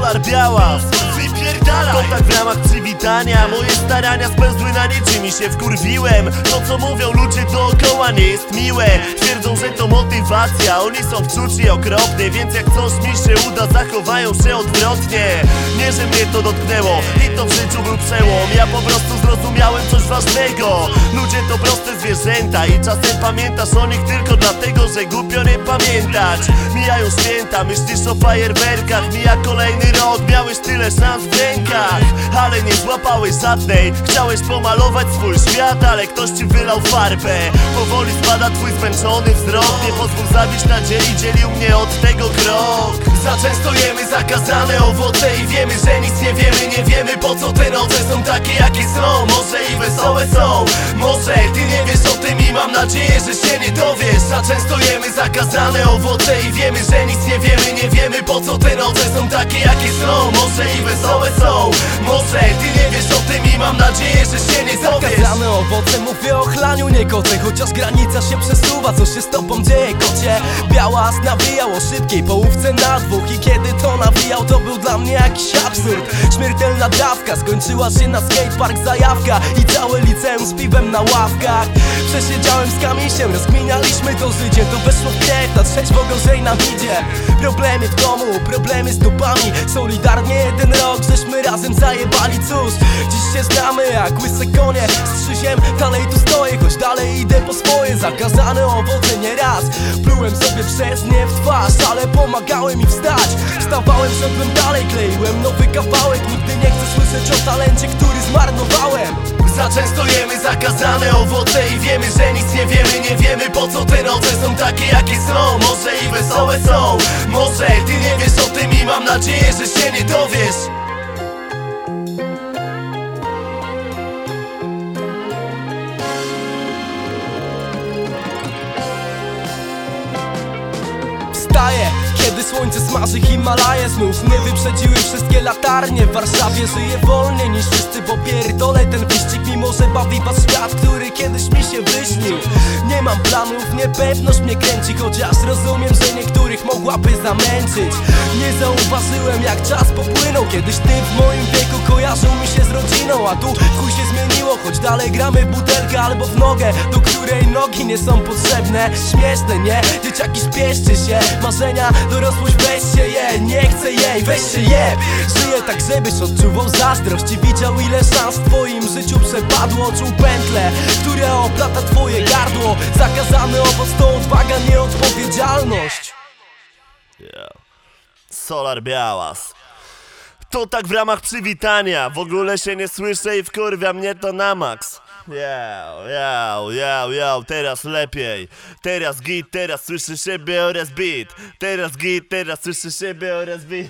Solar biała Wypierdala To tak w ramach przywitania Moje starania spełzły na niczym i się wkurwiłem. To co mówią ludzie dookoła nie jest miłe. Twierdzą, że to motywacja Oni są wczuci okropnie Więc jak coś mi się uda zachowają się odwrotnie. Nie, że mnie to dotknęło I to w życiu był przełom. Ja po prostu zrozumiałem coś ważnego. Ludzie to proste zwierzęta I czasem pamiętasz o nich tylko dlatego, że głupio nie pamiętać. Mijają święta, myślisz o fajerwerkach Mija kolejny rok, miałeś tyle szans w rękach Ale nie złapałeś żadnej. Chciałeś pomalować swój świat, ale ktoś ci wylał farbę. Powoli spada twój zmęczony wzrok. Nie pozwól zabić nadziei, dzielił mnie od tego krok. Za często jemy zakazane owoce i wiemy, że nic nie wiemy. Nie wiemy po co te noce są takie jakie są. Może i wesołe są, może ty nie wiesz o tym i mam nadzieję, że się nie dowiesz Za często jemy zakazane owoce i wiemy, że nic nie wiemy Nie wiemy po co te noce są takie jakie są. Może i wesołe są, może ty nie wiesz o tym i mam nadzieję, że się nie dowiesz. Zakazane owoce, mówię o chlaniu, nie koce Chociaż granica się przesuwa, co się z tobą dzieje, kocie? Białas nawijał o szybkiej połówce na dwóch I kiedy to nawijał, to był dla mnie jakiś absurd. Śmiertelna dawka, skończyła się na skatepark zajawka I całe liceum z piwem na ławkach. Przesiedziałem z kamisiem, rozkminialiśmy to życie. To weszło w krew, na trzeźwo gorzej nam idzie. Problemy w domu, problemy z dupami. Solidarnie jeden rok, żeśmy razem zajebali Cóż, dziś się znamy jak łyse konie. Strzyziem, dalej tu stoję, choć dalej idę po swoje Zakazane owoce nie raz Plułem sobie przez nie w twarz, ale pomagałem mi wstać. Wstawałem, szedłem dalej, kleiłem nowy kawałek. Nigdy nie chcę słyszeć o talencie, który zmarnowałem. Za często jemy zakazane owoce i wiemy, że nic nie wiemy Nie wiemy po co te noce są takie jakie są. Może i wesołe są, może ty nie wiesz o tym i mam nadzieję, że się nie dowiesz słońce smaży Himalaje Znów mnie wyprzedziły wszystkie latarnie. W Warszawie żyję wolniej niż wszyscy Bo pierdolę ten wyścig Mimo, że bawi was świat, który kiedyś mi się wyśnił. Nie mam planów, niepewność mnie kręci Chociaż rozumiem, że niektórych mogłaby zamęczyć. Nie zauważyłem jak czas popłynął. Kiedyś ty w moim wieku kojarzył mi się z rodziną A tu chuj się zmieniło, choć dalej gramy w butelkę albo w nogę Do której nogi nie są potrzebne. Śmieszne, nie? Dzieciaki śpieszcie się. Marzenia, dorosłość weźcie je. Nie chcę jej, weźcie je. Żyję tak, żebyś odczuwał zazdrość I widział ile szans w twoim życiu przepadło. Czuł pętle, które oplata twoje gardło. Zakazany owoc to odwaga, nieodpowiedzialność. Solar Białas. To tak w ramach przywitania. W ogóle się nie słyszę i wkurwia mnie to na max Jał, jał, jał, jał, teraz lepiej. Teraz git, teraz słyszę siebie oraz beat Teraz git, teraz słyszę siebie oraz beat